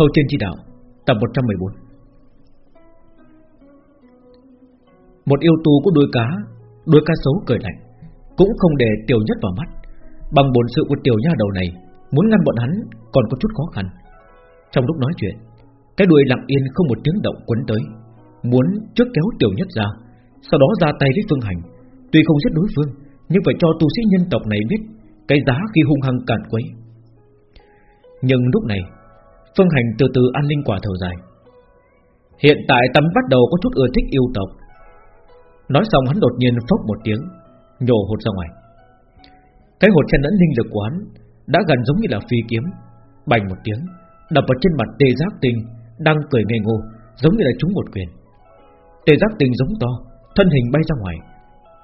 thâu trên chi đạo, Tập 114 Một yêu tu của đuôi cá Đuôi cá xấu cười lạnh, Cũng không để tiểu nhất vào mắt. Bằng bổn sự của tiểu nha đầu này, Muốn ngăn bọn hắn còn có chút khó khăn. Trong lúc nói chuyện, Cái đuôi lặng yên không một tiếng động quấn tới, Muốn trước kéo tiểu nhất ra, Sau đó ra tay với phương hành. Tuy không giết đối phương, Nhưng phải cho tu sĩ nhân tộc này biết Cái giá khi hung hăng cản quấy. Nhưng lúc này Phương hành từ từ ăn linh quả thở dài. Hiện tại tâm bắt đầu có chút ưa thích yêu tộc. Nói xong hắn đột nhiên phốc một tiếng, Nhổ hột ra ngoài. Cái hột chen lẫn linh lực quán Đã gần giống như là phi kiếm, Bành một tiếng, Đập vào trên mặt tê giác tinh, Đang cười ngây ngô, Giống như là trúng một quyền. Tê giác tinh giống to, Thân hình bay ra ngoài.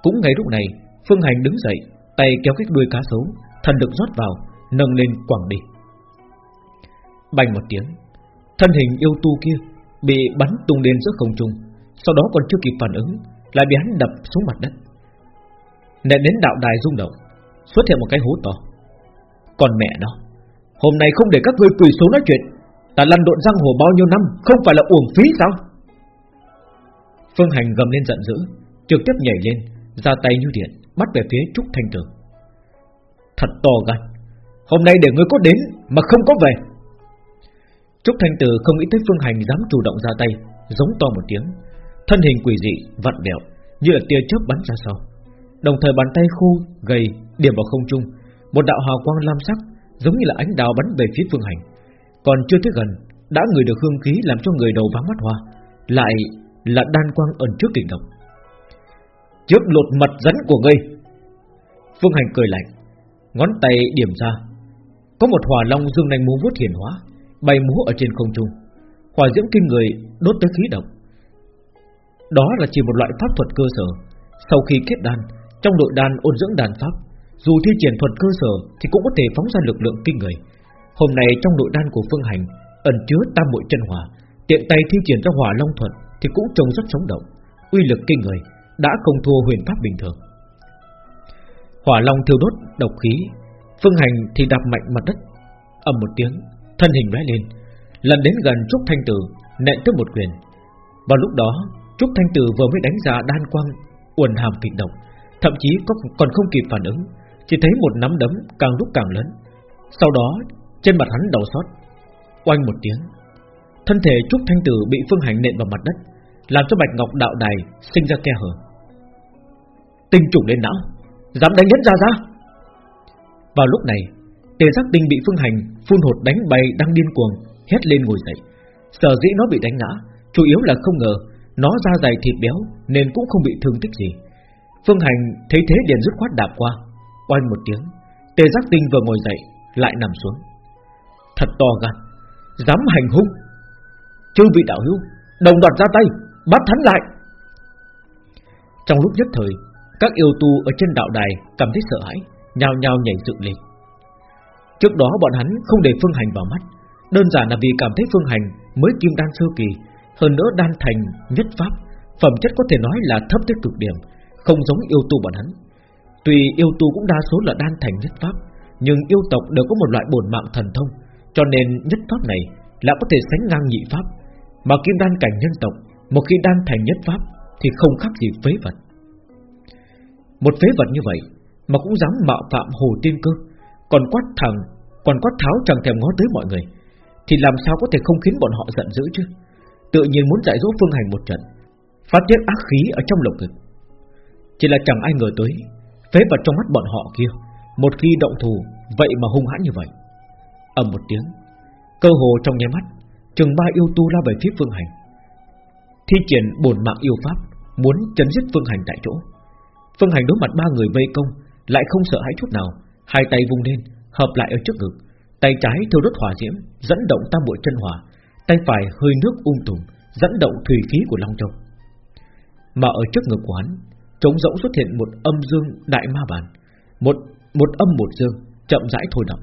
Cũng ngay lúc này, Phương Hành đứng dậy, Tay kéo cái đuôi cá sấu, Thần được rót vào, Nâng lên quẳng đi. Bành một tiếng. Thân hình yêu tu kia Bị bắn tung lên giữa không trung, Sau đó còn chưa kịp phản ứng, Lại bị hắn đập xuống mặt đất. Nện đến đạo đài rung động, Xuất hiện một cái hố to. Còn mẹ nó, Hôm nay không để các ngươi quỳ xuống nói chuyện, Ta lăn độn giang hồ bao nhiêu năm, Không phải là uổng phí sao? Phương Hành gầm lên giận dữ, Trực tiếp nhảy lên, Ra tay như điện, Bắt về phía Trúc Thanh Tử. Thật to gan, Hôm nay để ngươi có đến Mà không có về. Trúc Thanh Tử không nghĩ tới Phương Hành dám chủ động ra tay Giống to một tiếng. Thân hình quỷ dị, vặn vẹo Như là tia chớp bắn ra sau. Đồng thời bàn tay khô, gầy, điểm vào không trung. Một đạo hào quang lam sắc Giống như là ánh đào bắn về phía Phương Hành. Còn chưa tới gần Đã người được hương khí làm cho người đầu váng mắt hoa Lại là đan quang ẩn trước kình động Trước lột mật rắn của ngươi. Phương Hành cười lạnh Ngón tay điểm ra. Có một hỏa long dương nhanh múa vuốt hiển hóa Bay múa ở trên không trung. Hỏa diễm kinh người đốt tới khí độc. Đó là chỉ một loại pháp thuật cơ sở. Sau khi kết đan, Trong nội đan ôn dưỡng đàn pháp, Dù thi triển thuật cơ sở Thì cũng có thể phóng ra lực lượng kinh người. Hôm nay trong nội đan của Phương Hành, Ẩn chứa tam muội chân hỏa, Tiện tay thi triển ra hỏa long thuật Thì cũng trông rất sống động, Uy lực kinh người, Đã không thua huyền pháp bình thường. Hỏa long thiêu đốt độc khí, Phương Hành thì đạp mạnh mặt đất, ầm một tiếng Thân hình lóe lên, Lần đến gần Trúc Thanh Tử, Nện tới một quyền. Vào lúc đó, Trúc Thanh Tử vừa mới đánh ra đan quang Uẩn hàm kịch động Thậm chí còn không kịp phản ứng, Chỉ thấy một nắm đấm càng lúc càng lớn. Sau đó, trên mặt hắn đầu xót, Oanh một tiếng. Thân thể Trúc Thanh Tử bị Phương Hành nện vào mặt đất, Làm cho Bạch Ngọc đạo đài sinh ra khe hở. Tinh trùng lên não, Dám đánh nhất ra ra Vào lúc này Tề giác tinh bị Phương Hành phun hột đánh bay đang điên cuồng, Hét lên ngồi dậy. Sở dĩ nó bị đánh ngã, Chủ yếu là không ngờ, Nó da dày thịt béo Nên cũng không bị thương tích gì. Phương Hành thấy thế liền rút khoát đạp qua. Oanh một tiếng, Tề giác tinh vừa ngồi dậy, Lại nằm xuống. Thật to gan, Dám hành hung. Chư vị đạo hữu, Đồng đoạt ra tay, Bắt hắn lại. Trong lúc nhất thời, Các yêu tu ở trên đạo đài Cảm thấy sợ hãi, Nhao nhao nhảy dựng lên. Trước đó bọn hắn không để Phương Hành vào mắt. Đơn giản là vì cảm thấy Phương Hành Mới kim đan sơ kỳ, Hơn nữa đan thành nhất pháp, Phẩm chất có thể nói là thấp tới cực điểm, Không giống yêu tu bọn hắn. Tuy yêu tu cũng đa số là đan thành nhất pháp, Nhưng yêu tộc đều có một loại bổn mạng thần thông, Cho nên nhất pháp này Là có thể sánh ngang nhị pháp. Mà kim đan cảnh nhân tộc, Một khi đan thành nhất pháp Thì không khác gì phế vật. Một phế vật như vậy Mà cũng dám mạo phạm hồ tiên cơ còn quát thẳng, Còn quát tháo chẳng thèm ngó tới mọi người. Thì làm sao có thể không khiến bọn họ giận dữ chứ? Tự nhiên muốn dạy dỗ phương hành một trận. Phát tiết ác khí ở trong lồng ngực. Chỉ là chẳng ai ngờ tới, Phế vật trong mắt bọn họ kia, Một khi động thù Vậy mà hung hãn như vậy. Ầm một tiếng, Cơ hồ trong nháy mắt, Chừng ba yêu tu lao về phía phương hành. Thi triển bổn mạng yêu pháp, Muốn chấn giết phương hành tại chỗ. Phương hành đối mặt ba người vây công, Lại không sợ hãi chút nào. Hai tay vung lên, hợp lại ở trước ngực. Tay trái thiêu đốt hỏa diễm, Dẫn động tam bội chân hỏa. Tay phải hơi nước ung tùm, Dẫn động thủy khí của Long Châu. Mà ở trước ngực của hắn, Trống rỗng xuất hiện một âm dương đại ma bản Một một âm một dương, Chậm rãi thôi động.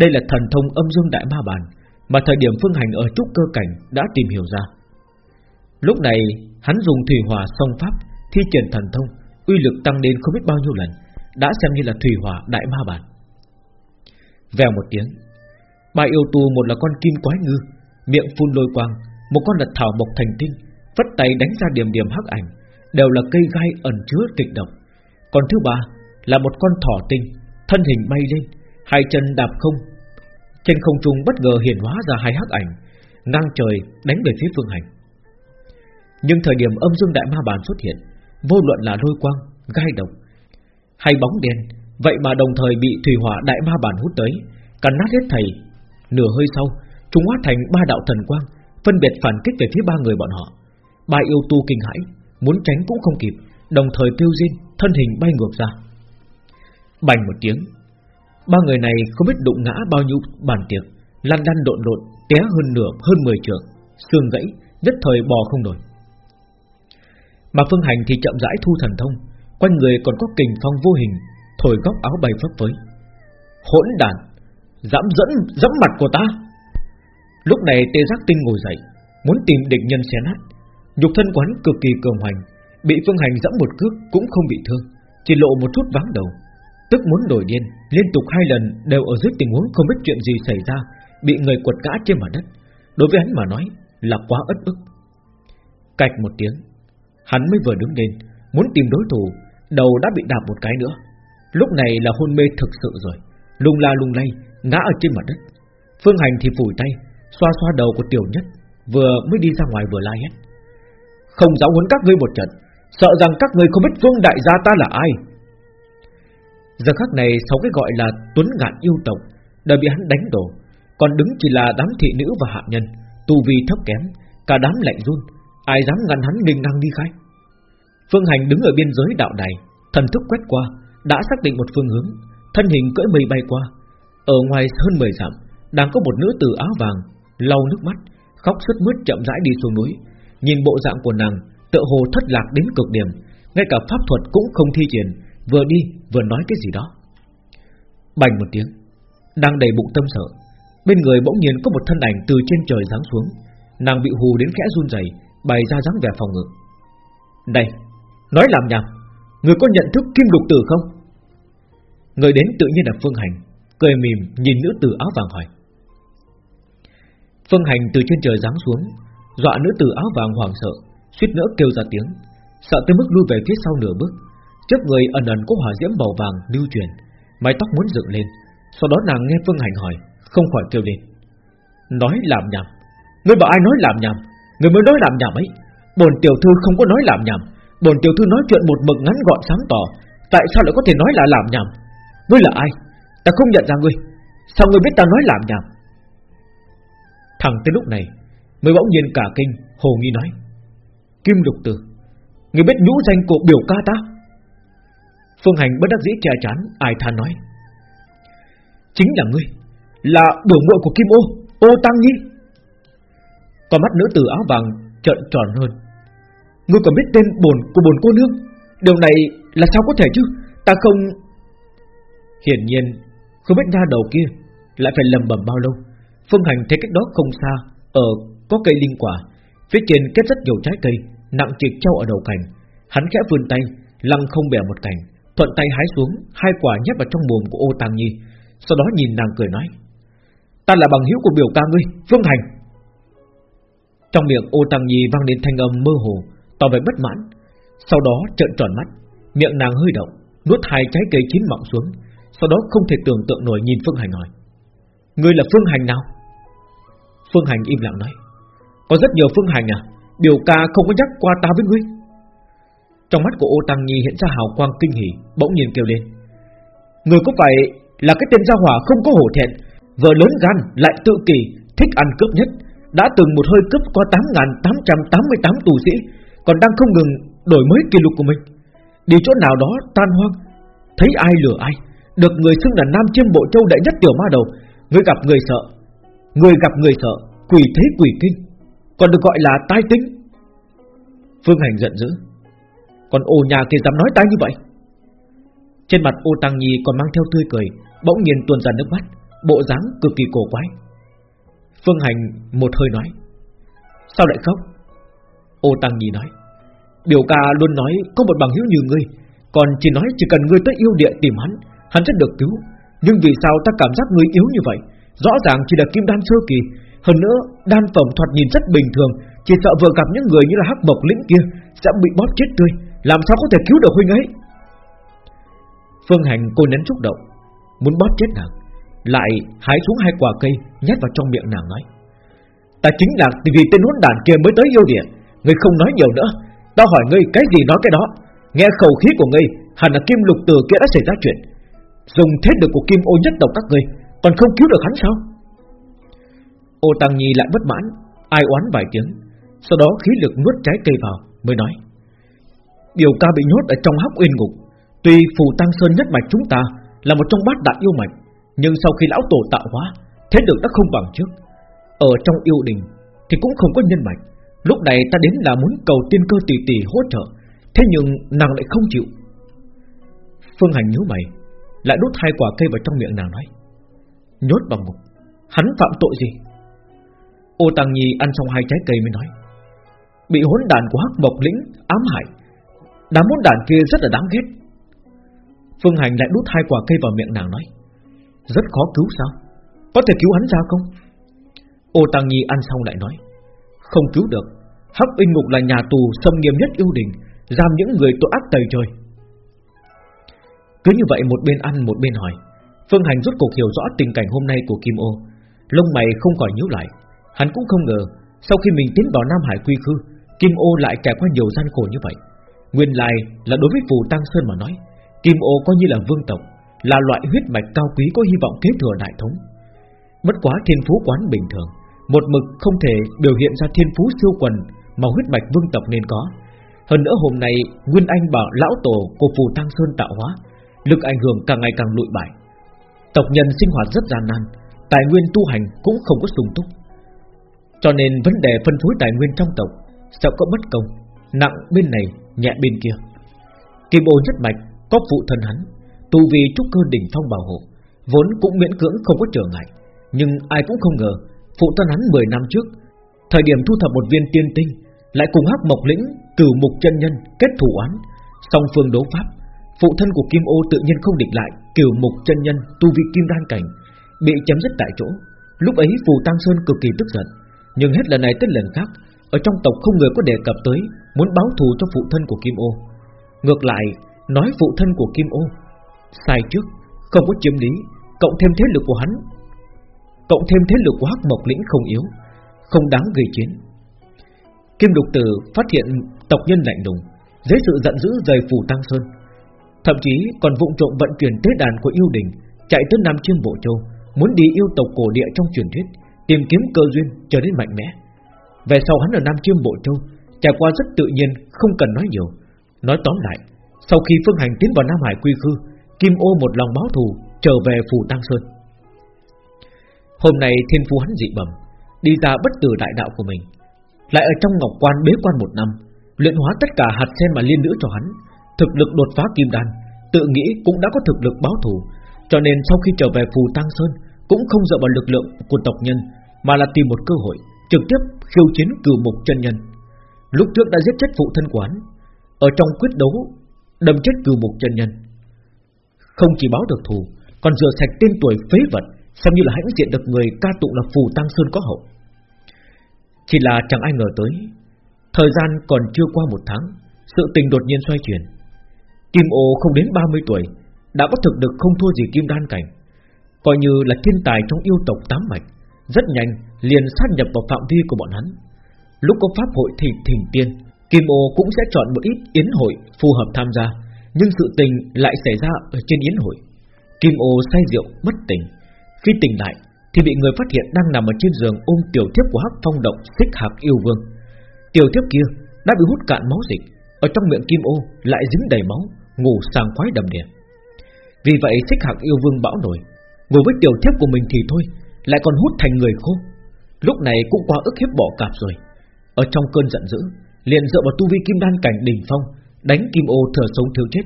Đây là thần thông âm dương đại ma bản Mà thời điểm phương hành ở trúc cơ cảnh Đã tìm hiểu ra. Lúc này, hắn dùng thủy hỏa song pháp Thi triển thần thông, Uy lực tăng lên không biết bao nhiêu lần. Đã xem như là thủy hỏa đại ma bản Vèo một tiếng Ba yêu tu một là con kim quái ngư Miệng phun lôi quang Một con là thảo mộc thành tinh Vất tay đánh ra điểm điểm hắc ảnh Đều là cây gai ẩn chứa kịch độc. Còn thứ ba là một con thỏ tinh Thân hình bay lên Hai chân đạp không. Trên không trung bất ngờ hiện hóa ra hai hắc ảnh Ngang trời đánh về phía phương hành. Nhưng thời điểm âm dương đại ma bản xuất hiện Vô luận là lôi quang, gai độc hay bóng đen. Vậy mà đồng thời bị thủy hỏa đại ma bản hút tới. Cắn nát hết thầy. Nửa hơi sau Chúng hóa thành ba đạo thần quang Phân biệt phản kích về phía ba người bọn họ. Ba yêu tu kinh hãi Muốn tránh cũng không kịp Đồng thời tiêu diên Thân hình bay ngược ra. Bành một tiếng Ba người này không biết đụng ngã bao nhiêu bàn tiệc Lăn lăn độn độn Té hơn nửa hơn 10 trường, Xương gãy Nhất thời bò không nổi. Mà Phương Hành thì chậm rãi thu thần thông Quanh người còn có kình phong vô hình, Thổi góc áo bay phấp phới. Hỗn đàn, dám dẫn, dẫm mặt của ta. Lúc này tê giác tinh ngồi dậy, Muốn tìm địch nhân xé nát. Nhục thân quán cực kỳ cường hoành, Bị phương hành dẫm một cước cũng không bị thương, Chỉ lộ một chút vắng đầu. Tức muốn đổi điên, Liên tục hai lần đều ở dưới tình huống không biết chuyện gì xảy ra, Bị người quật ngã trên mặt đất. Đối với hắn mà nói là quá ất ức. Cạch một tiếng, Hắn mới vừa đứng lên, Muốn tìm đối thủ Đầu đã bị đạp một cái nữa. Lúc này là hôn mê thực sự rồi. Lung la lung lay, Ngã ở trên mặt đất. Phương hành thì phủi tay, Xoa xoa đầu của tiểu nhất, Vừa mới đi ra ngoài vừa la hét. Không giáo huấn các ngươi một trận, Sợ rằng các ngươi không biết vương đại gia ta là ai. Giờ khắc này Sáu cái gọi là tuấn ngạn yêu tộc, Đã bị hắn đánh đổ. Còn đứng chỉ là đám thị nữ và hạ nhân, Tu vi thấp kém, Cả đám lạnh run, Ai dám ngăn hắn nghênh ngang đi khai? Phương Hành đứng ở biên giới đạo này Thần thức quét qua Đã xác định một phương hướng Thân hình cưỡi mây bay qua. Ở ngoài hơn 10 dặm Đang có một nữ tử áo vàng lau nước mắt Khóc sướt mướt chậm rãi đi xuống núi. Nhìn bộ dạng của nàng tựa hồ thất lạc đến cực điểm Ngay cả pháp thuật cũng không thi triển Vừa đi vừa nói cái gì đó. Bành một tiếng Đang đầy bụng tâm sợ Bên người bỗng nhiên có một thân ảnh từ trên trời giáng xuống. Nàng bị hù đến khẽ run rẩy, Bày ra dáng vẻ phòng ngự. Đây Nói làm nhảm, Người có nhận thức kim lục tử không? Người đến tự nhiên là Phương Hành, Cười mỉm nhìn nữ tử áo vàng hỏi. Phương Hành từ trên trời giáng xuống, Dọa nữ tử áo vàng hoảng sợ, suýt nữa kêu ra tiếng, Sợ tới mức lui về phía sau nửa bước. Trước người ẩn ẩn có hỏa diễm màu vàng lưu truyền, Mái tóc muốn dựng lên. Sau đó nàng nghe Phương Hành hỏi, Không khỏi kêu lên. Nói làm nhảm Ngươi bảo ai nói làm nhảm, Người mới nói làm nhảm ấy. Bồn tiểu thư không có nói làm nhảm. Bồn tiểu thư nói chuyện một mực ngắn gọn sáng tỏ. Tại sao lại có thể nói là làm nhảm? Ngươi là ai? Ta không nhận ra ngươi. Sao ngươi biết ta nói làm nhảm? Thằng tới lúc này, Mới bỗng nhiên cả kinh, Hồ Nghi nói. Kim Lục Tử, ngươi biết nhũ danh của biểu ca ta? Phương Hành bất đắc dĩ che chán, Ai than nói. Chính là ngươi, Là biểu muội của Kim Ô Ô Tăng Nhi. Con mắt nữ tử áo vàng trợn tròn hơn. Ngươi còn biết tên bồn của bồn cô nương? Điều này là sao có thể chứ? Ta không Hiển nhiên, Không biết nha đầu kia Lại phải lầm bầm bao lâu. Phương Hành thấy cách đó không xa, Ở có cây linh quả, Phía trên kết rất nhiều trái cây, Nặng trịch treo ở đầu cành. Hắn khẽ vươn tay, Lăng không bẻ một cành, Thuận tay hái xuống Hai quả nhét vào trong mồm của ô Tăng Nhi. Sau đó nhìn nàng cười nói, Ta là bằng hữu của biểu ca ngươi, Phương Hành. Trong miệng ô Tăng Nhi vang đến thanh âm mơ hồ Tỏ vẻ bất mãn. Sau đó trợn tròn mắt, Miệng nàng hơi động, Nuốt hai trái cây chín mọng xuống, Sau đó không thể tưởng tượng nổi nhìn Phương Hành hỏi, Ngươi là Phương Hành nào? Phương Hành im lặng nói, Có rất nhiều Phương Hành à Biểu ca không có nhắc qua ta với ngươi. Trong mắt của ô Tăng Nhi hiện ra hào quang kinh hỉ, Bỗng nhiên kêu lên Người có phải là cái tên gia hỏa không có hổ thẹn, Vợ lớn gan lại tự kỳ Thích ăn cướp nhất, Đã từng một hơi cướp qua 8.888 tù sĩ còn đang không ngừng đổi mới kỷ lục của mình. Đi chỗ nào đó tan hoang, Thấy ai lừa ai, Được người xưng là Nam Chiêm Bộ Châu đại nhất tiểu ma đầu, Người gặp người sợ, Người gặp người sợ Quỷ thế quỷ kinh, Còn được gọi là tai tính. Phương Hành giận dữ, Còn ô nhà kia dám nói ta như vậy. Trên mặt ô Tăng Nhi còn mang theo tươi cười, Bỗng nhiên tuôn ra nước mắt, Bộ dáng cực kỳ cổ quái. Phương Hành một hơi nói, Sao lại khóc? Ô Tăng Nhi nói, Biểu ca luôn nói có một bằng hữu như ngươi, Còn chỉ nói chỉ cần ngươi tới yêu địa tìm hắn Hắn sẽ được cứu. Nhưng vì sao ta cảm giác ngươi yếu như vậy? Rõ ràng chỉ là kim đan sơ kỳ, Hơn nữa đan phẩm thoạt nhìn rất bình thường, Chỉ sợ vừa gặp những người như là hắc mộc lĩnh kia Sẽ bị bóp chết tươi, Làm sao có thể cứu được huynh ấy? Phương Hành cô nén xúc động, Muốn bóp chết nàng, Lại hái xuống hai quả cây Nhét vào trong miệng nàng nói, Ta chính là vì tên hỗn đàn kia mới tới yêu địa Ngươi không nói nhiều nữa. Ta hỏi ngươi cái gì nói cái đó. Nghe khẩu khí của ngươi, Hẳn là kim lục từ kia đã xảy ra chuyện. Dùng thế được của kim ô nhất tộc các ngươi, Còn không cứu được hắn sao? Ô Tăng Nhi lại bất mãn, Ai oán vài tiếng. Sau đó khí lực nuốt trái cây vào, Mới nói. Điều ca bị nhốt ở trong hắc uyên ngục. Tuy phù tăng sơn nhất mạch chúng ta Là một trong bát đại yêu mạch, Nhưng sau khi lão tổ tạo hóa, Thế được đã không bằng trước. Ở trong yêu đình Thì cũng không có nhân mạch. Lúc này ta đến là muốn cầu tiên cơ tỷ tỷ hỗ trợ, Thế nhưng nàng lại không chịu. Phương Hành nhíu mày, Lại đút hai quả cây vào trong miệng nàng nói, Nhốt vào ngục, Hắn phạm tội gì? Ô Tăng Nhi ăn xong hai trái cây mới nói, Bị hỗn đàn của hắc mộc lĩnh ám hại, Đám hỗn đàn kia rất là đáng ghét. Phương Hành lại đút hai quả cây vào miệng nàng nói, Rất khó cứu sao? Có thể cứu hắn ra không? Ô Tăng Nhi ăn xong lại nói không cứu được. Hắc Uyên Ngục là nhà tù xâm nghiêm nhất yêu đình Giam những người tội ác tày trời. Cứ như vậy một bên ăn một bên hỏi, Phương Hành rốt cuộc hiểu rõ tình cảnh hôm nay của Kim Ô. Lông mày không khỏi nhíu lại. Hắn cũng không ngờ, Sau khi mình tiến vào Nam Hải Quy Khư, Kim Ô lại trải qua nhiều gian khổ như vậy. Nguyên lai là đối với Phù Tăng Sơn mà nói, Kim Ô coi như là vương tộc, Là loại huyết mạch cao quý có hy vọng kế thừa đại thống. Bất quá thiên phú quán bình thường một mực không thể biểu hiện ra thiên phú siêu quần Mà huyết mạch vương tộc nên có. Hơn nữa hôm nay Nguyên Anh bảo lão tổ của Phù Tăng Sơn tạo hóa Lực ảnh hưởng càng ngày càng lụi bại. Tộc nhân sinh hoạt rất gian nan Tài nguyên tu hành cũng không có sung túc. Cho nên vấn đề phân phối tài nguyên trong tộc Sẽ có bất công Nặng bên này, nhẹ bên kia. Kim ô nhất mạch có phụ thân hắn Tu vi trúc cơ đỉnh phong bảo hộ Vốn cũng miễn cưỡng không có trở ngại Nhưng ai cũng không ngờ Phụ thân hắn 10 năm trước. Thời điểm thu thập một viên tiên tinh, Lại cùng hắc mộc lĩnh, cửu mục chân nhân Kết thủ án Song phương đấu pháp, Phụ thân của Kim Ô tự nhiên không địch lại, Cửu mục chân nhân tu vi kim đan cảnh, Bị chém dứt tại chỗ. Lúc ấy Phù Tăng Sơn cực kỳ tức giận, Nhưng hết lần này tới lần khác, Ở trong tộc không người có đề cập tới, Muốn báo thù cho phụ thân của Kim Ô. Ngược lại, Nói phụ thân của Kim Ô, Sai trước, Không có chiếm lý, Cộng thêm thế lực của hắn Cộng thêm thế lực của Hắc Mộc Lĩnh không yếu, Không đáng gây chiến. Kim Lục Tử phát hiện tộc nhân lạnh lùng, Dưới sự giận dữ rời phủ Tăng Sơn, Thậm chí còn vụng trộm vận chuyển tế đàn của yêu đình, Chạy tới Nam Chiêm Bộ Châu, Muốn đi yêu tộc cổ địa trong truyền thuyết, Tìm kiếm cơ duyên trở nên mạnh mẽ. Về sau hắn ở Nam Chiêm Bộ Châu, Trải qua rất tự nhiên, không cần nói nhiều. Nói tóm lại, Sau khi Phương Hành tiến vào Nam Hải Quy Khư, Kim ô một lòng báo thù, Trở về Phủ Tăng Sơn. Hôm nay thiên phú hắn dị bẩm, Đi ra bất tử đại đạo của mình. Lại ở trong ngọc quan bế quan một năm, Luyện hóa tất cả hạt sen mà liên nữ cho hắn, Thực lực đột phá kim đan, Tự nghĩ cũng đã có thực lực báo thù. Cho nên sau khi trở về Phù Tăng Sơn, Cũng không dựa vào lực lượng của tộc nhân, Mà là tìm một cơ hội, Trực tiếp khiêu chiến cửu mục chân nhân. Lúc trước đã giết chết phụ thân quán Ở trong quyết đấu, Đâm chết cửu mục chân nhân. Không chỉ báo được thù, Còn rửa sạch tên tuổi phế vật Xem như là hãnh diện được người ca tụng là Phù Tăng Sơn có hậu. Chỉ là chẳng ai ngờ tới, Thời gian còn chưa qua một tháng, Sự tình đột nhiên xoay chuyển. Kim ô không đến 30 tuổi, Đã có thực được không thua gì kim đan cảnh. Coi như là thiên tài trong yêu tộc tám mạch, Rất nhanh liền sát nhập vào phạm vi của bọn hắn. Lúc có pháp hội thì thỉnh tiên, Kim ô cũng sẽ chọn một ít yến hội Phù hợp tham gia, Nhưng sự tình lại xảy ra ở trên yến hội. Kim ô say rượu mất tỉnh. Khi tỉnh lại, thì bị người phát hiện đang nằm ở trên giường ôm tiểu thiếp của hắc phong động xích hạc yêu vương. Tiểu thiếp kia đã bị hút cạn máu dịch, Ở trong miệng kim ô lại dính đầy máu, Ngủ sàng khoái đầm đìa. Vì vậy xích hạc yêu vương bão nổi Ngồi với tiểu thiếp của mình thì thôi, Lại còn hút thành người khô. Lúc này cũng quá ức hiếp bỏ cạp rồi. Ở trong cơn giận dữ, liền dựa vào tu vi kim đan cảnh đỉnh phong, Đánh kim ô thở sống thiếu chết,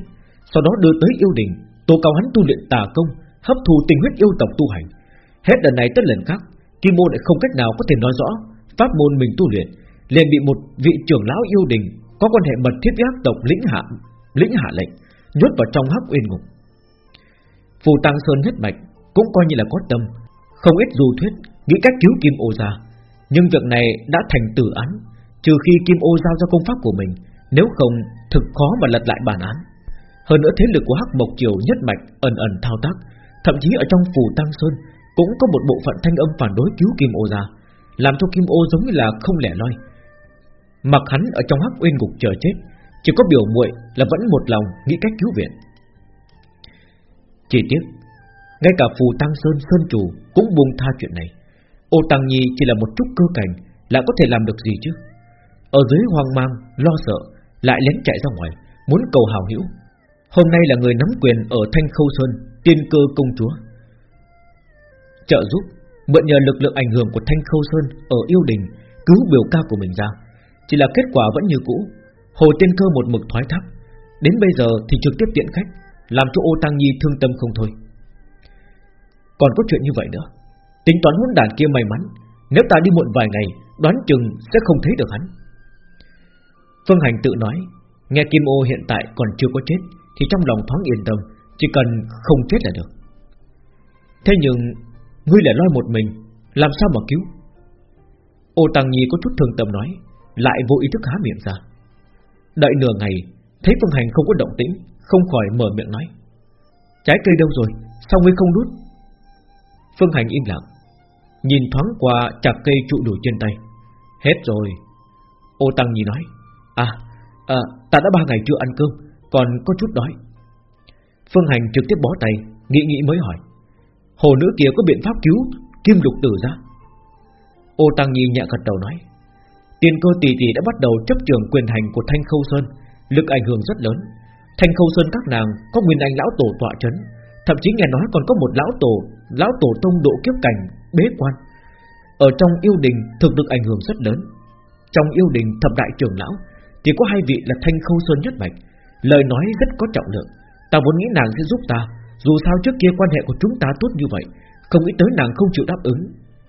Sau đó đưa tới yêu đình Tố cáo hắn tu luyện tà công Hấp thu tình huyết yêu tộc tu hành. Hết lần này tới lần khác, Kim Mô lại không cách nào có thể nói rõ Pháp môn mình tu luyện, liền bị một vị trưởng lão yêu đình Có quan hệ mật thiết với hắc tộc lĩnh hạ Lĩnh hạ lệnh, Nhốt vào trong hắc uyên ngục. Phù Tăng Sơn nhất mạch Cũng coi như là có tâm, Không ít du thuyết Nghĩ cách cứu Kim Ô ra Nhưng việc này đã thành tử án, Trừ khi Kim Ô giao ra công pháp của mình, Nếu không thực khó mà lật lại bản án. Hơn nữa thế lực của Hắc Mộc Triều nhất mạch ẩn ẩn thao tác Thậm chí ở trong phủ Tăng Sơn Cũng có một bộ phận thanh âm phản đối cứu Kim Ô ra Làm cho Kim Ô giống như là không lẻ loi. Mặc hắn ở trong Hắc Uyên Ngục chờ chết Chỉ có biểu muội là vẫn một lòng Nghĩ cách cứu viện. Chỉ tiếc Ngay cả phù Tăng Sơn Sơn Chủ Cũng buông tha chuyện này. Ô Tăng Nhi chỉ là một chút cơ cảnh Lại có thể làm được gì chứ? Ở dưới hoang mang, lo sợ Lại lén chạy ra ngoài Muốn cầu hào hữu. Hôm nay là người nắm quyền ở Thanh Khâu Sơn, Tiên cơ công chúa. Trợ giúp, Mượn nhờ lực lượng ảnh hưởng của Thanh Khâu Sơn Ở yêu đình Cứu biểu ca của mình ra. Chỉ là kết quả vẫn như cũ. Hồ tiên cơ một mực thoái thác. Đến bây giờ thì trực tiếp tiện khách, Làm cho ô tăng nhi thương tâm không thôi. Còn có chuyện như vậy nữa. Tính toán hỗn đàn kia may mắn. Nếu ta đi muộn vài ngày, Đoán chừng sẽ không thấy được hắn. Phương Hành tự nói, Nghe Kim Ô hiện tại còn chưa có chết thì trong lòng thoáng yên tâm Chỉ cần không chết là được. Thế nhưng Ngươi lại lo một mình Làm sao mà cứu? Ô Tăng Nhi có chút thương tâm nói Lại vô ý thức há miệng ra. Đợi nửa ngày Thấy Phương Hành không có động tĩnh Không khỏi mở miệng nói Trái cây đâu rồi? Sao ngươi không đút Phương Hành im lặng Nhìn thoáng qua chặt cây trụ đủ trên tay. Hết rồi. Ô Tăng Nhi nói À, à ta đã ba ngày chưa ăn cơm còn có chút đói. Phương Hành trực tiếp bó tay Nghĩ nghĩ mới hỏi, Hồ nữ kia có biện pháp cứu Kim lục tử ra? Ô Tăng Nhi nhẹ gật đầu nói, tiên cơ tỷ tỷ đã bắt đầu chấp trường quyền hành của Thanh Khâu Sơn, Lực ảnh hưởng rất lớn. Thanh Khâu Sơn các nàng có nguyên anh lão tổ tọa chấn, Thậm chí nghe nói còn có một lão tổ Lão tổ tông độ kiếp cảnh, bế quan. Ở trong yêu đình thực được ảnh hưởng rất lớn. Trong yêu đình thập đại trưởng lão Chỉ có hai vị là Thanh Khâu Sơn nhất mạch Lời nói rất có trọng lượng. Ta muốn nghĩ nàng sẽ giúp ta. Dù sao trước kia quan hệ của chúng ta tốt như vậy, Không nghĩ tới nàng không chịu đáp ứng.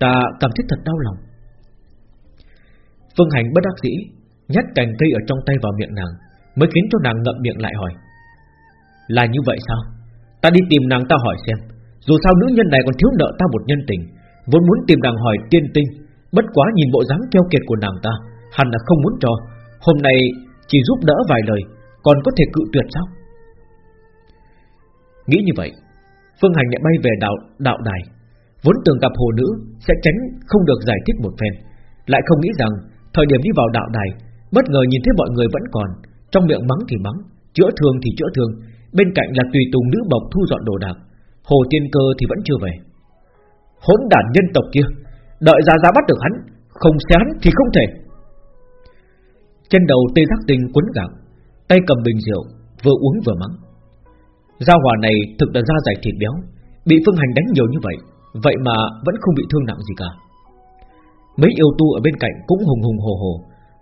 Ta cảm thấy thật đau lòng. Phương Hành bất đắc dĩ Nhét cành cây ở trong tay vào miệng nàng, Mới khiến cho nàng ngậm miệng lại hỏi. Là như vậy sao? Ta đi tìm nàng ta hỏi xem. Dù sao nữ nhân này còn thiếu nợ ta một nhân tình, Vốn muốn tìm nàng hỏi tiên tinh, Bất quá nhìn bộ dáng keo kiệt của nàng ta, Hẳn là không muốn cho. Hôm nay chỉ giúp đỡ vài lời còn có thể cự tuyệt sao? Nghĩ như vậy, Phương Hành lại bay về đạo đạo đài. Vốn tưởng gặp hồ nữ Sẽ tránh không được giải thích một phen, Lại không nghĩ rằng Thời điểm đi vào đạo đài, Bất ngờ nhìn thấy mọi người vẫn còn, Trong miệng mắng thì mắng, Chữa thương thì chữa thương, Bên cạnh là tùy tùng nữ bộc thu dọn đồ đạc, Hồ tiên cơ thì vẫn chưa về. Hỗn đản nhân tộc kia, Đợi ra ra bắt được hắn, Không xé hắn thì không thể. Trên đầu tê giác tinh quấn gạo Tay cầm bình rượu, Vừa uống vừa mắng. Gia hỏa này thực là da dày thịt béo, Bị phương hành đánh nhiều như vậy Vậy mà vẫn không bị thương nặng gì cả. Mấy yêu tu ở bên cạnh cũng hùng hùng hồ hồ,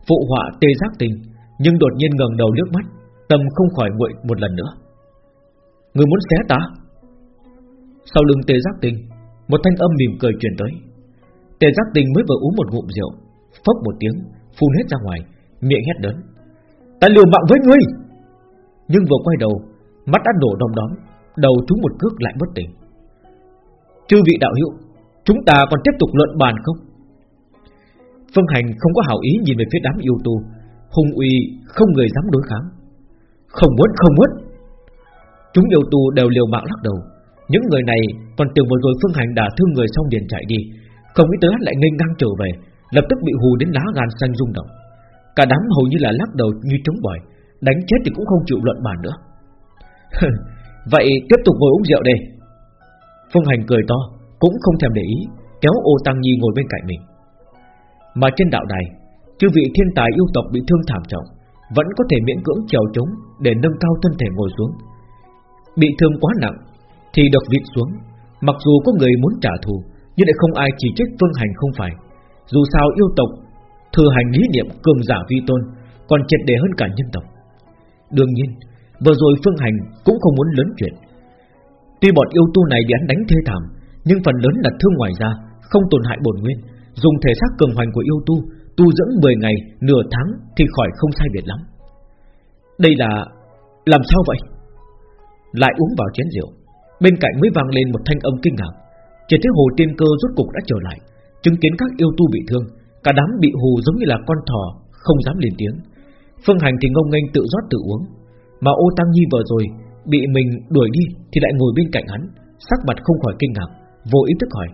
Phụ họa tê giác tinh Nhưng đột nhiên ngẩng đầu nước mắt Tâm không khỏi nguội một lần nữa. Người muốn xé ta? Sau lưng tê giác tinh Một thanh âm mỉm cười truyền tới. Tê giác tinh mới vừa uống một ngụm rượu, Phốc một tiếng, phun hết ra ngoài, Miệng hét lớn. Ta liều mạng với ngươi. Nhưng vừa quay đầu, Mắt đã đổ đom đóm, Đầu trúng một cước lại bất tỉnh. Chư vị đạo hữu, Chúng ta còn tiếp tục luận bàn không? Phương Hành không có hảo ý nhìn về phía đám yêu tu Hùng uy không người dám đối kháng. Không muốn không muốn. Chúng yêu tu đều liều mạng lắc đầu. Những người này còn tưởng vừa rồi Phương Hành đã thương người xong liền chạy đi. Không nghĩ tới hắn lại ngây ngang trở về, Lập tức bị hù đến lá gan xanh rung động. Cả đám hầu như là lắc đầu như trống bỏi, Đánh chết thì cũng không chịu luận bàn nữa. Vậy tiếp tục ngồi uống rượu đây Phương Hành cười to, Cũng không thèm để ý, Kéo ô Tăng Nhi ngồi bên cạnh mình. Mà trên đạo đài, Chư vị thiên tài yêu tộc bị thương thảm trọng, Vẫn có thể miễn cưỡng trèo trống Để nâng cao thân thể ngồi xuống. Bị thương quá nặng, Thì được vịt xuống, Mặc dù có người muốn trả thù, Nhưng lại không ai chỉ trích Phương Hành không phải. Dù sao yêu tộc Thừa hành lý niệm cường giả vi tôn Còn triệt đề hơn cả nhân tộc. Đương nhiên Vừa rồi Phương Hành cũng không muốn lớn chuyện. Tuy bọn yêu tu này bị hắn đánh thê thảm Nhưng phần lớn là thương ngoài ra Không tổn hại bổn nguyên Dùng thể xác cường hoành của yêu tu Tu dưỡng 10 ngày, nửa tháng Thì khỏi không sai biệt lắm. Đây là... làm sao vậy? Lại uống vào chén rượu Bên cạnh mới vang lên một thanh âm kinh ngạc. Chỉ thấy hồ tiên cơ rốt cục đã trở lại Chứng kiến các yêu tu bị thương Cả đám bị hù giống như là con thỏ, Không dám lên tiếng. Phương Hành thì ngông nghênh tự rót tự uống. Mà ô Tăng Nhi vừa rồi, Bị mình đuổi đi thì lại ngồi bên cạnh hắn, Sắc mặt không khỏi kinh ngạc, Vô ý thức hỏi.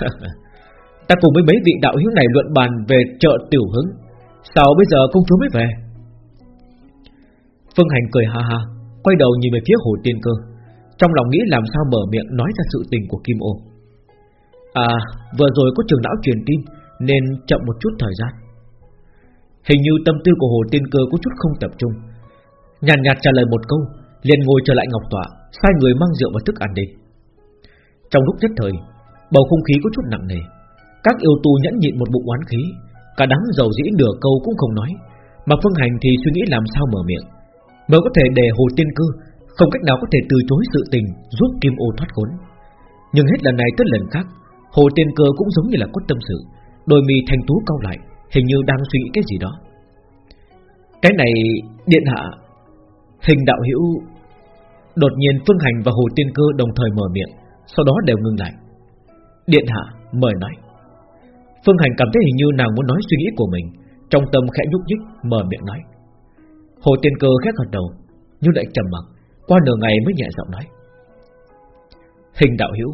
Ta cùng với mấy vị đạo hiếu này luận bàn về chợ tiểu hứng. Sao bây giờ công chúa mới về? Phương Hành cười ha ha, Quay đầu nhìn về phía hồ tiên cơ. Trong lòng nghĩ làm sao mở miệng nói ra sự tình của Kim Ô. À vừa rồi có trường lão truyền tin nên chậm một chút thời gian. Hình như tâm tư của hồ tiên cơ có chút không tập trung. Nhàn nhạt, nhạt trả lời một câu liền ngồi trở lại ngọc tọa Sai người mang rượu và thức ăn đi. Trong lúc nhất thời Bầu không khí có chút nặng nề. Các yêu tu nhẫn nhịn một bụng oán khí Cả đám giàu dĩ nửa câu cũng không nói Mà Phương Hành thì suy nghĩ làm sao mở miệng. Mới có thể để Hồ Tiên cơ Không cách nào có thể từ chối sự tình Giúp Kim Ô thoát khốn. Nhưng hết lần này tới lần khác Hồ Tiên Cơ cũng giống như là có tâm sự. Đôi mi thanh tú cau lại, Hình như đang suy nghĩ cái gì đó. Cái này, điện hạ. Hình đạo hữu. Đột nhiên Phương Hành và Hồ Tiên Cơ đồng thời mở miệng, Sau đó đều ngừng lại. Điện hạ, mời nói. Phương Hành cảm thấy hình như nàng muốn nói suy nghĩ của mình, Trong tâm khẽ nhúc nhích, mở miệng nói. Hồ Tiên Cơ khẽ gật đầu, Nhưng lại trầm mặc, Qua nửa ngày mới nhẹ giọng nói. Hình đạo hữu,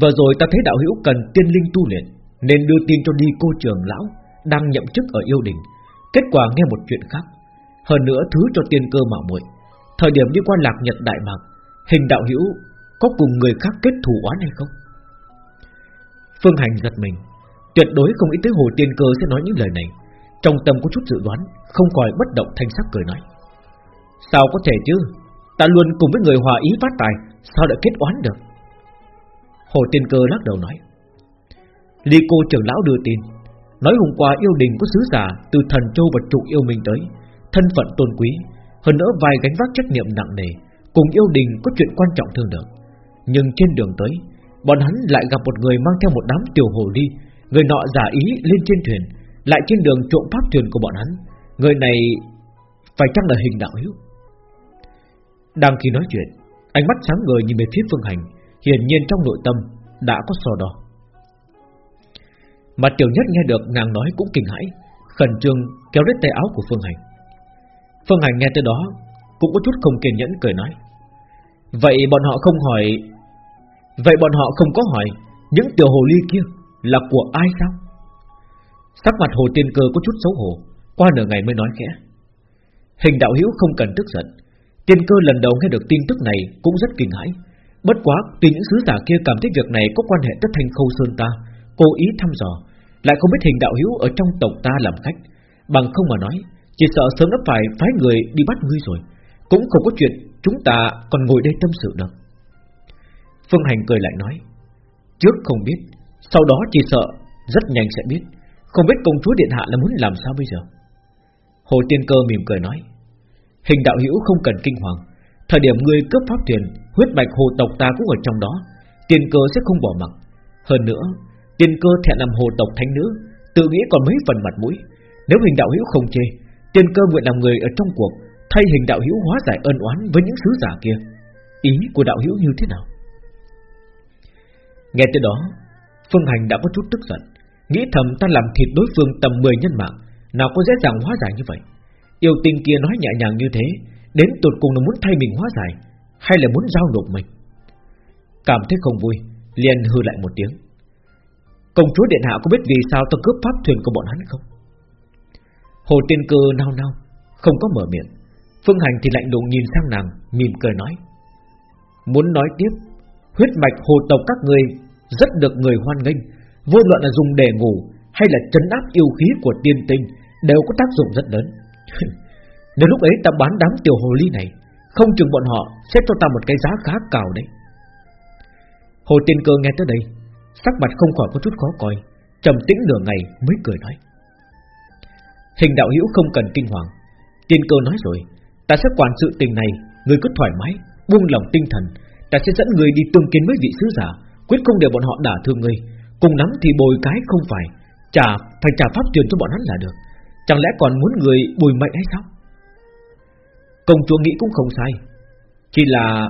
Vừa rồi ta thấy đạo hữu cần tiên linh tu luyện nên đưa tin cho đi cô trường lão, Đang nhậm chức ở yêu đình. Kết quả nghe một chuyện khác. Hơn nữa thứ cho tiên cơ mạo muội. Thời điểm đi qua lạc nhật đại mạc, Hình đạo hữu có cùng người khác kết thù oán hay không? Phương Hành giật mình. Tuyệt đối không nghĩ tới Hồ Tiên Cơ sẽ nói những lời này. Trong tâm có chút dự đoán, Không khỏi bất động thanh sắc cười nói. Sao có thể chứ? Ta luôn cùng với người hòa ý phát tài, Sao lại kết oán được? Hồ Tiên Cơ lắc đầu nói. Ly cô trưởng lão đưa tin. Nói hôm qua yêu đình có sứ giả Từ thần châu và trụ yêu mình tới, Thân phận tôn quý, Hơn nữa vài gánh vác trách nhiệm nặng nề, Cùng yêu đình có chuyện quan trọng thương lượng. Nhưng trên đường tới, Bọn hắn lại gặp một người mang theo một đám tiểu hồ ly, Người nọ giả ý lên trên thuyền, Lại trên đường trộm pháp thuyền của bọn hắn. Người này Phải chăng là hình đạo hiếu Đang khi nói chuyện, Ánh mắt sáng ngời nhìn về phía phương hành, Hiển nhiên trong nội tâm đã có so đo. Mà tiểu nhất nghe được nàng nói cũng kinh hãi, Khẩn trương kéo đứt tay áo của phương hành. Phương hành nghe tới đó, Cũng có chút không kiên nhẫn cười nói, Vậy bọn họ không hỏi, Vậy bọn họ không có hỏi, Những tiểu hồ ly kia là của ai sao? Sắc mặt hồ tiên cơ có chút xấu hổ, Qua nửa ngày mới nói khẽ, Hình đạo hữu không cần tức giận. Tiên cơ lần đầu nghe được tin tức này Cũng rất kinh hãi, Bất quá vì những sứ giả kia cảm thấy việc này Có quan hệ tất thành khâu sơn ta Cố ý thăm dò, Lại không biết hình đạo hữu ở trong tộc ta làm khách. Bằng không mà nói, Chỉ sợ sớm đã phải phái người đi bắt ngươi rồi. Cũng không có chuyện Chúng ta còn ngồi đây tâm sự được. Phương Hành cười lại nói, Trước không biết, Sau đó chỉ sợ rất nhanh sẽ biết. Không biết công chúa Điện Hạ là muốn làm sao bây giờ? Hồ Tiên Cơ mỉm cười nói, Hình đạo hữu không cần kinh hoàng. Thời điểm ngươi cướp pháp thuyền Huyết mạch hồ tộc ta cũng ở trong đó, Tiên cơ sẽ không bỏ mặc. Hơn nữa Tiên cơ thẹn làm hồ tộc thánh nữ, Tự nghĩ còn mấy phần mặt mũi. Nếu hình đạo hữu không chê, Tiên cơ nguyện làm người ở trong cuộc, Thay hình đạo hữu hóa giải ân oán với những sứ giả kia. Ý của đạo hữu như thế nào? Nghe tới đó, Phương Hành đã có chút tức giận, Nghĩ thầm ta làm thịt đối phương tầm 10 nhân mạng, Nào có dễ dàng hóa giải như vậy. Yêu tinh kia nói nhẹ nhàng như thế, Đến tột cùng là muốn thay mình hóa giải, Hay là muốn giao nộp mình? Cảm thấy không vui, liền hư lại một tiếng. Công chúa Điện Hạ có biết vì sao ta cướp pháp thuyền của bọn hắn không Hồ Tiên Cơ nao nao Không có mở miệng Phương Hành thì lạnh lùng nhìn sang nàng Mỉm cười nói Muốn nói tiếp Huyết mạch hồ tộc các người rất được người hoan nghênh, vô luận là dùng để ngủ hay là chấn áp yêu khí của tiên tinh đều có tác dụng rất lớn. Nếu lúc ấy ta bán đám tiểu hồ ly này, không chừng bọn họ sẽ cho ta một cái giá khá cao đấy. Hồ Tiên Cơ nghe tới đây, sắc mặt không khỏi có chút khó coi, trầm tĩnh nửa ngày mới cười nói: Hình đạo hữu không cần kinh hoàng, Tiên Cơ nói rồi, ta sẽ quản sự tình này, người cứ thoải mái, buông lòng tinh thần, ta sẽ dẫn người đi tương kiến với vị sứ giả, Quyết không để bọn họ đả thương người, Cùng lắm thì bồi cái không phải Trả phải trả pháp truyền cho bọn hắn là được. Chẳng lẽ còn muốn người bùi mệnh hay sao? Công chúa nghĩ cũng không sai. Chỉ là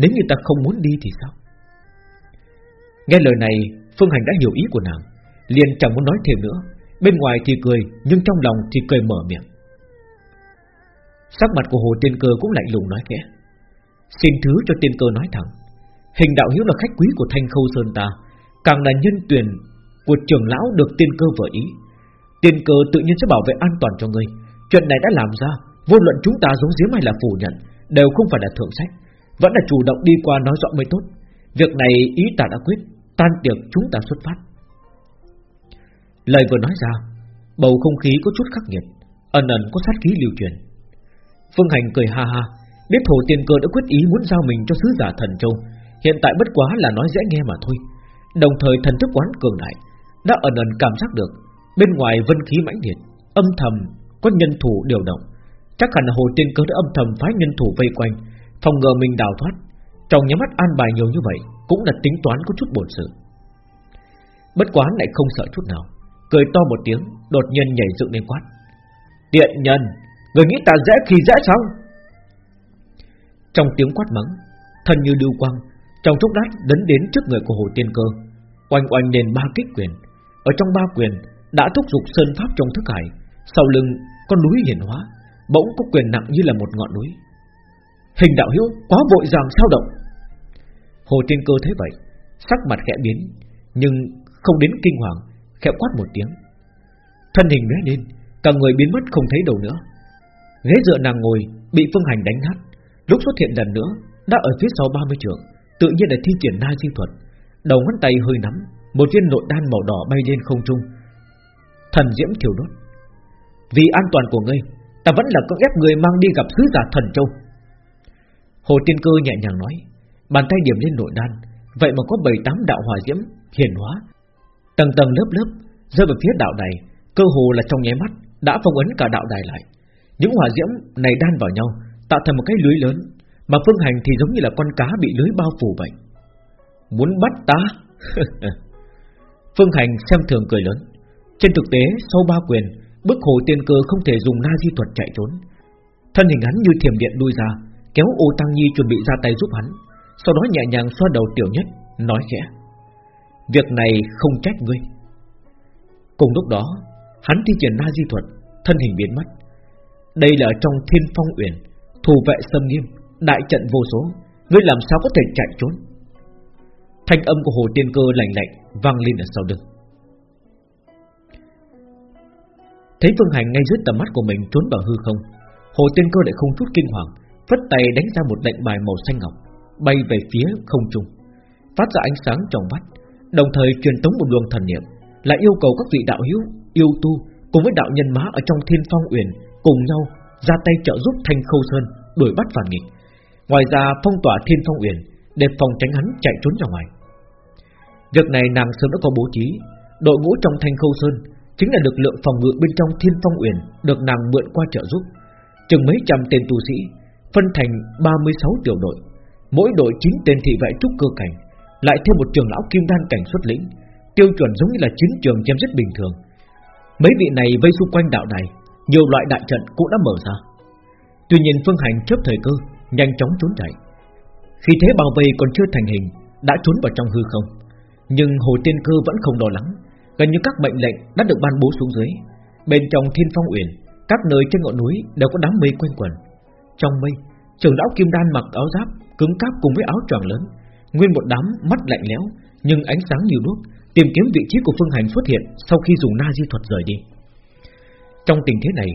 Nếu như ta không muốn đi thì sao? Nghe lời này, Phương Hành đã hiểu ý của nàng, liền chẳng muốn nói thêm nữa. Bên ngoài thì cười, Nhưng trong lòng thì cười mở miệng. Sắc mặt của Hồ Tiên Cơ cũng lạnh lùng nói khẽ. Xin thứ cho Tiên Cơ nói thẳng. Hình đạo hiếu là khách quý của Thanh Khâu Sơn ta, Càng là nhân tuyển Của trưởng lão được Tiên Cơ vừa ý. Tiên Cơ tự nhiên sẽ bảo vệ an toàn cho ngươi. Chuyện này đã làm ra, Vô luận chúng ta giống giếm hay là phủ nhận, Đều không phải là thượng sách, Vẫn là chủ động đi qua nói rõ mới tốt. Việc này ý ta đã quyết. Tan tiệc chúng ta xuất phát. Lời vừa nói ra, Bầu không khí có chút khắc nghiệt, Ẩn ẩn có sát khí lưu truyền. Phương Hành cười ha ha, Biết Hồ Tiên Cơ đã quyết ý muốn giao mình cho sứ giả thần châu, Hiện tại bất quá là nói dễ nghe mà thôi. Đồng thời thần thức quán cường đại, Đã ẩn ẩn cảm giác được Bên ngoài vân khí mãnh liệt, Âm thầm có nhân thủ điều động. Chắc hẳn là Hồ Tiên Cơ đã âm thầm phái nhân thủ vây quanh, Phòng ngừa mình đào thoát. Trong nhắm mắt an bài nhiều như vậy cũng là tính toán có chút bổn sự. Bất quán lại không sợ chút nào, Cười to một tiếng, Đột nhiên nhảy dựng lên quát. Tiện nhân, Người nghĩ ta dễ khi dễ sao? Trong tiếng quát mắng, Thân như lưu quang, Trong chốc lát đấn đến trước người của Hồ Tiên Cơ, Oanh oanh nền ba kích quyền. Ở trong ba quyền, đã thúc dục sơn pháp trong thức hải, Sau lưng con núi hiển hóa, Bỗng có quyền nặng như là một ngọn núi. Hình đạo hữu quá vội vàng sao động. Hồ Tiên Cơ thấy vậy, Sắc mặt khẽ biến, Nhưng không đến kinh hoàng, Khẽ quát một tiếng. Thân hình lóe lên, Cả người biến mất không thấy đâu nữa. Ghế dựa nàng ngồi bị Phương Hành đánh nát, Lúc xuất hiện lần nữa, Đã ở phía sau 30 trường, Tự nhiên là thi triển na chi thuật. Đầu ngón tay hơi nắm, Một viên nội đan màu đỏ bay lên không trung. Thần diễm thiểu đốt. Vì an toàn của ngươi, Ta vẫn là cưỡng ép người mang đi gặp sứ giả thần châu. Hồ Tiên Cơ nhẹ nhàng nói Bàn tay điểm lên nội đan, Vậy mà có bảy tám đạo hỏa diễm hiển hóa. Tầng tầng lớp lớp, Rơi vào phía đạo này Cơ hồ là trong nháy mắt Đã phong ấn cả đạo đài lại. Những hỏa diễm này đan vào nhau, Tạo thành một cái lưới lớn, Mà phương hành thì giống như là con cá bị lưới bao phủ vậy. Muốn bắt ta? Phương hành xem thường cười lớn. Trên thực tế, sau ba quyền, Bức hồ tiên cơ không thể dùng na di thuật chạy trốn. Thân hình hắn như thiềm điện đuôi ra, Kéo ô tăng nhi chuẩn bị ra tay giúp hắn. Sau đó nhẹ nhàng xoa đầu tiểu nhất, Nói khẽ, Việc này không trách ngươi. Cùng lúc đó, Hắn thi triển na di thuật, Thân hình biến mất. Đây là trong thiên phong uyển, Thủ vệ sâm nghiêm, Đại trận vô số, Ngươi làm sao có thể chạy trốn? Thanh âm của hồ tiên cơ lạnh lạnh Vang lên ở sau lưng. Thấy Phương Hành ngay dưới tầm mắt của mình trốn vào hư không, Hồ Tiên Cơ lại không chút kinh hoàng, Phất tay đánh ra một lệnh bài màu xanh ngọc. Bay về phía không trung Phát ra ánh sáng trong vắt Đồng thời truyền tống một luồng thần niệm Lại yêu cầu các vị đạo hữu, yêu tu Cùng với đạo nhân má ở trong thiên phong uyển Cùng nhau ra tay trợ giúp Thanh Khâu Sơn Đuổi bắt phản nghịch. Ngoài ra phong tỏa thiên phong uyển Để phòng tránh hắn chạy trốn ra ngoài. Việc này nàng sớm đã có bố trí. Đội ngũ trong Thanh Khâu Sơn Chính là lực lượng phòng ngự bên trong thiên phong uyển Được nàng mượn qua trợ giúp. Chừng mấy trăm tên tu sĩ Phân thành 36 tiểu đội Mỗi đội 9 tên thị vệ trúc cơ cảnh, Lại thêm một trường lão kim đan cảnh xuất lĩnh, Tiêu chuẩn giống như là chiến trường chém giết bình thường. Mấy vị này vây xung quanh đạo này Nhiều loại đại trận cũng đã mở ra. Tuy nhiên phương hành chớp thời cơ, Nhanh chóng trốn chạy. Khi thế bao vây còn chưa thành hình, Đã trốn vào trong hư không. Nhưng hồ tiên cơ vẫn không lo lắng, Gần như các mệnh lệnh đã được ban bố xuống dưới. Bên trong thiên phong uyển, Các nơi trên ngọn núi đều có đám mây quanh quẩn. Trong mây Trưởng lão Kim Đan mặc áo giáp Cứng cáp cùng với áo choàng lớn. Nguyên một đám mắt lạnh lẽo Nhưng ánh sáng nhiều đuốc Tìm kiếm vị trí của Phương Hành xuất hiện Sau khi dùng na di thuật rời đi. Trong tình thế này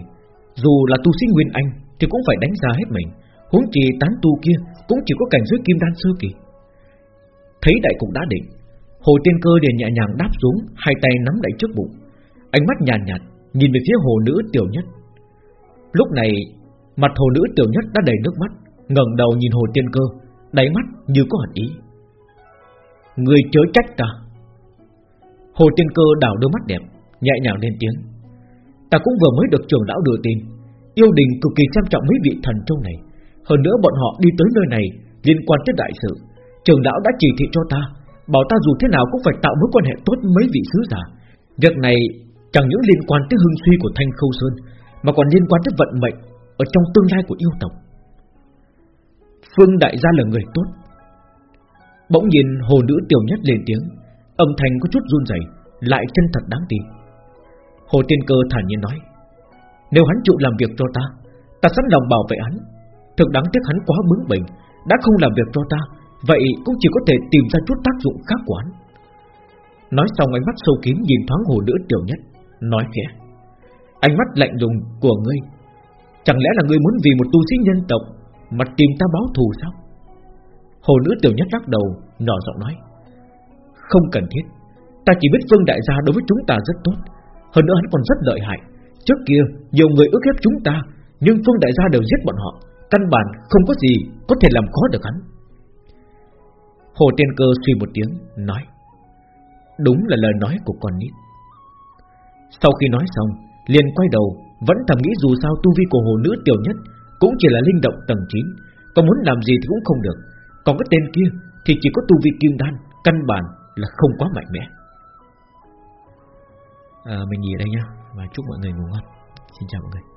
Dù là tu sĩ Nguyên Anh Thì cũng phải đánh ra hết mình. Huống chi tán tu kia Cũng chỉ có cảnh giới Kim Đan sơ kỳ. Thấy đại cục đã định Hồ Tiên Cơ liền nhẹ nhàng đáp xuống, hai tay nắm đậy trước bụng, ánh mắt nhàn nhạt, nhạt nhìn về phía hồ nữ tiểu nhất. Lúc này, mặt hồ nữ tiểu nhất đã đầy nước mắt, ngẩng đầu nhìn Hồ Tiên Cơ, đáy mắt như có hận ý. Người chớ trách ta. Hồ Tiên Cơ đảo đôi mắt đẹp, nhẹ nhàng lên tiếng. Ta cũng vừa mới được trưởng lão đưa tin, yêu đình cực kỳ xem trọng mấy vị thần trong này. Hơn nữa bọn họ đi tới nơi này liên quan tới đại sự, trưởng lão đã chỉ thị cho ta Bảo ta dù thế nào cũng phải tạo mối quan hệ tốt mấy vị sứ giả Việc này chẳng những liên quan tới hưng suy của Thanh Khâu Sơn Mà còn liên quan tới vận mệnh Ở trong tương lai của yêu tộc Phương Đại gia là người tốt Bỗng nhìn hồ nữ tiểu nhất lên tiếng Âm thanh có chút run rẩy, lại chân thật đáng tin. Hồ Tiên Cơ thản nhiên nói, nếu hắn chịu làm việc cho ta, ta sẵn lòng bảo vệ hắn. Thực đáng tiếc hắn quá bướng bỉnh, đã không làm việc cho ta, vậy cũng chỉ có thể tìm ra chút tác dụng khác của hắn. Nói xong ánh mắt sâu kín nhìn thoáng hồ nữ tiểu nhất, nói khẽ, ánh mắt lạnh lùng của ngươi, chẳng lẽ là ngươi muốn vì một tu sĩ nhân tộc mà tìm ta báo thù sao? Hồ nữ tiểu nhất lắc đầu, nhỏ giọng nói, không cần thiết, ta chỉ biết Phương Đại gia đối với chúng ta rất tốt, hơn nữa hắn còn rất lợi hại. Trước kia nhiều người ước hiếp chúng ta, nhưng Phương Đại gia đều giết bọn họ, căn bản không có gì có thể làm khó được hắn. Hồ Tiên Cơ suy một tiếng, nói, đúng là lời nói của con nít. Sau khi nói xong, liền quay đầu, vẫn thầm nghĩ dù sao tu vi của hồ nữ tiểu nhất cũng chỉ là linh động tầng 9, có muốn làm gì thì cũng không được. Còn cái tên kia thì chỉ có tu vi kim đan, căn bản là không quá mạnh mẽ. À, mình nghỉ đây nhá và chúc mọi người ngủ ngon. Xin chào mọi người.